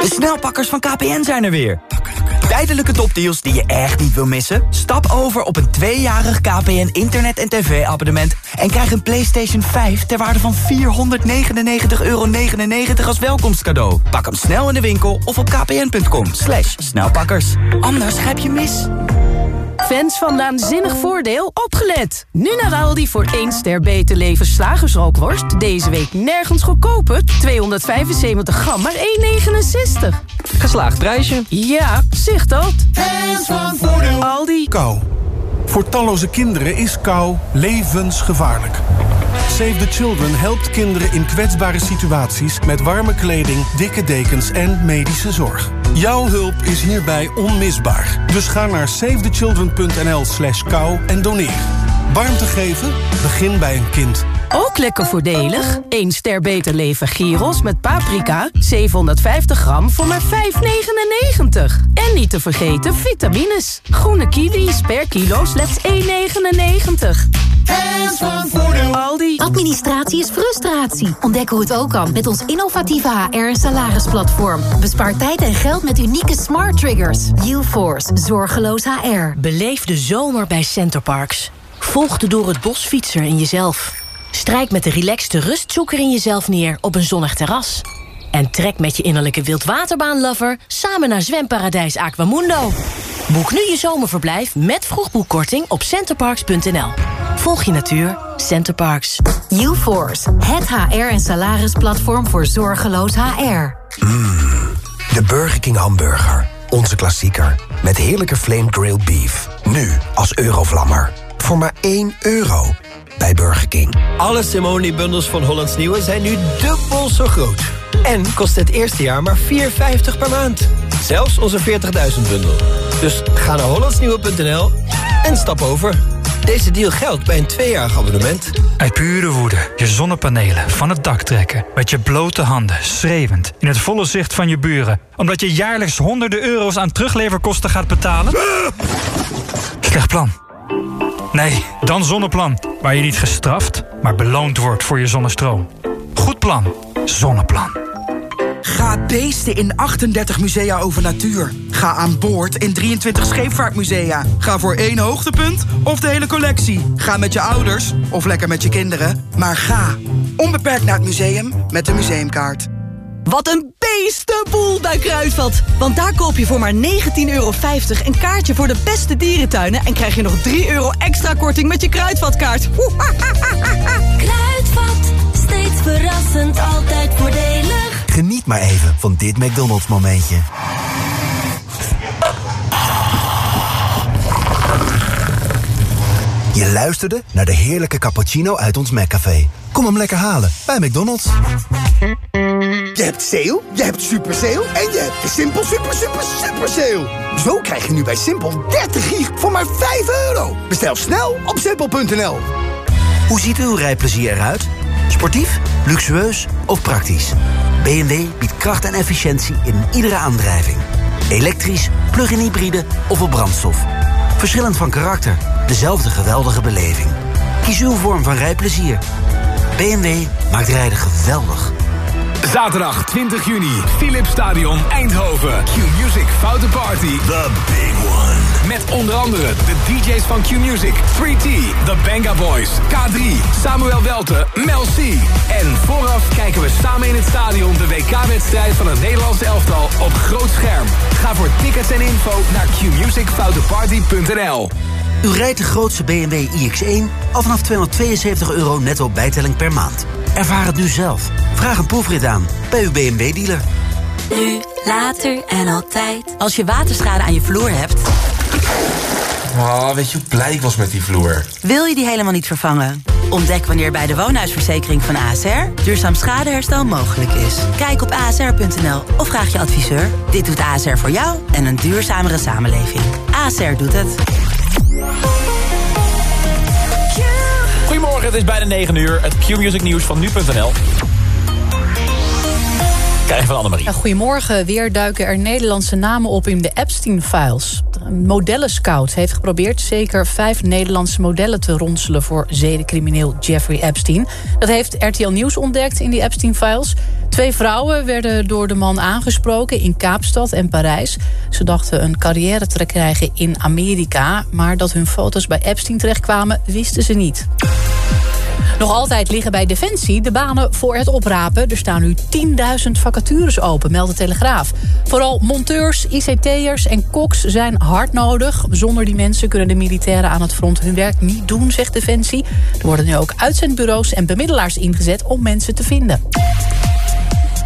De snelpakkers van KPN zijn er weer. Tijdelijke topdeals die je echt niet wil missen? Stap over op een tweejarig KPN internet- en tv-abonnement... en krijg een PlayStation 5 ter waarde van 499,99 euro als welkomstcadeau. Pak hem snel in de winkel of op kpn.com. Slash snelpakkers. Anders grijp je mis. Fans van Naanzinnig Voordeel, opgelet! Nu naar Aldi voor 1 ster beter leven slagersrookworst. Deze week nergens goedkoper. 275 gram, maar 1,69. Geslaagd prijsje. Ja, zicht dat. Fans van Voordeel. Aldi. Kou. Voor talloze kinderen is kou levensgevaarlijk. Save the Children helpt kinderen in kwetsbare situaties... met warme kleding, dikke dekens en medische zorg. Jouw hulp is hierbij onmisbaar. Dus ga naar savethechildren.nl slash kou en doneer. Warmte geven? Begin bij een kind. Ook lekker voordelig. 1 ster beter leven gyros met paprika. 750 gram voor maar 5,99. En niet te vergeten vitamines. Groene kiwis per kilo slechts 1,99. Fans van Voordeel. Aldi. Administratie is frustratie. Ontdek hoe het ook kan met ons innovatieve HR- en salarisplatform. Bespaar tijd en geld met unieke smart triggers. UForce, zorgeloos HR. Beleef de zomer bij Centerparks. Volg de door het bos fietser in jezelf. Strijk met de relaxte rustzoeker in jezelf neer op een zonnig terras. En trek met je innerlijke wildwaterbaanlover samen naar zwemparadijs Aquamundo. Boek nu je zomerverblijf met vroegboekkorting op centerparks.nl. Volg je natuur, Centerparks. UForce, het HR- en salarisplatform voor zorgeloos HR. De Burger King hamburger. Onze klassieker. Met heerlijke flame grilled beef. Nu als eurovlammer. Voor maar 1 euro. Bij Burger King. Alle Simone-bundels van Hollands Nieuwe zijn nu dubbel zo groot. En kost het eerste jaar maar 4,50 per maand. Zelfs onze 40.000 bundel. Dus ga naar hollandsnieuwe.nl en stap over. Deze deal geldt bij een tweejarig abonnement. Uit pure woede je zonnepanelen van het dak trekken. Met je blote handen, schreeuwend, in het volle zicht van je buren. Omdat je jaarlijks honderden euro's aan terugleverkosten gaat betalen? Slecht plan. Nee, dan Zonneplan. Waar je niet gestraft, maar beloond wordt voor je zonnestroom. Goed plan. Zonneplan. Ga beesten in 38 musea over natuur. Ga aan boord in 23 scheepvaartmusea. Ga voor één hoogtepunt of de hele collectie. Ga met je ouders of lekker met je kinderen. Maar ga onbeperkt naar het museum met de museumkaart. Wat een beestenboel bij Kruidvat. Want daar koop je voor maar 19,50 euro een kaartje voor de beste dierentuinen... en krijg je nog 3 euro extra korting met je Kruidvatkaart. Kruidvat, steeds verrassend, altijd voordelig. Geniet maar even van dit McDonald's momentje. Je luisterde naar de heerlijke cappuccino uit ons McCafé. Kom hem lekker halen bij McDonald's. Je hebt sale, je hebt super sale en je hebt de Simpel super super super sale. Zo krijg je nu bij Simpel 30 gig voor maar 5 euro. Bestel snel op simpel.nl. Hoe ziet uw rijplezier eruit? Sportief, luxueus of praktisch? BMW biedt kracht en efficiëntie in iedere aandrijving. Elektrisch, plug-in hybride of op brandstof. Verschillend van karakter, dezelfde geweldige beleving. Kies uw vorm van rijplezier. BMW maakt rijden geweldig. Zaterdag 20 juni, Philips Stadion Eindhoven. Q-Music Foute Party. The big one. Met onder andere de DJ's van Q-Music, 3T, The Banga Boys, K3, Samuel Welte, Mel C. En vooraf kijken we samen in het stadion de WK-wedstrijd van het Nederlandse elftal op groot scherm. Ga voor tickets en info naar qmusicfouteparty.nl. U rijdt de grootste BMW iX1 al vanaf 272 euro netto bijtelling per maand. Ervaar het nu zelf. Vraag een proefrit aan bij uw BMW-dealer. Nu, later en altijd. Als je waterschade aan je vloer hebt, Ah, weet je hoe blij ik was met die vloer? wil je die helemaal niet vervangen. Ontdek wanneer bij de woonhuisverzekering van ASR duurzaam schadeherstel mogelijk is. Kijk op asr.nl of vraag je adviseur. Dit doet ASR voor jou en een duurzamere samenleving. ASR doet het. Goedemorgen, het is bijna 9 uur. Het Q-Music nieuws van nu.nl. Goedemorgen. Weer duiken er Nederlandse namen op in de Epstein-files. Een modellenscout heeft geprobeerd zeker vijf Nederlandse modellen te ronselen... voor zedencrimineel Jeffrey Epstein. Dat heeft RTL Nieuws ontdekt in die Epstein-files. Twee vrouwen werden door de man aangesproken in Kaapstad en Parijs. Ze dachten een carrière te krijgen in Amerika... maar dat hun foto's bij Epstein terechtkwamen, wisten ze niet. Nog altijd liggen bij Defensie de banen voor het oprapen. Er staan nu 10.000 vacatures open, meldt de Telegraaf. Vooral monteurs, ICT'ers en koks zijn hard nodig. Zonder die mensen kunnen de militairen aan het front hun werk niet doen, zegt Defensie. Er worden nu ook uitzendbureaus en bemiddelaars ingezet om mensen te vinden.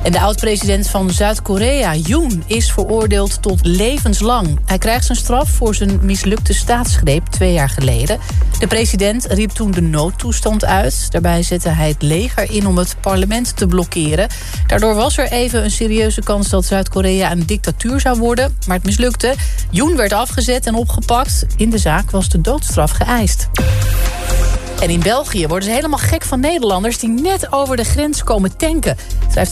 En de oud-president van Zuid-Korea, Yoon, is veroordeeld tot levenslang. Hij krijgt zijn straf voor zijn mislukte staatsgreep twee jaar geleden. De president riep toen de noodtoestand uit. Daarbij zette hij het leger in om het parlement te blokkeren. Daardoor was er even een serieuze kans dat Zuid-Korea een dictatuur zou worden. Maar het mislukte. Yoon werd afgezet en opgepakt. In de zaak was de doodstraf geëist. En in België worden ze helemaal gek van Nederlanders... die net over de grens komen tanken.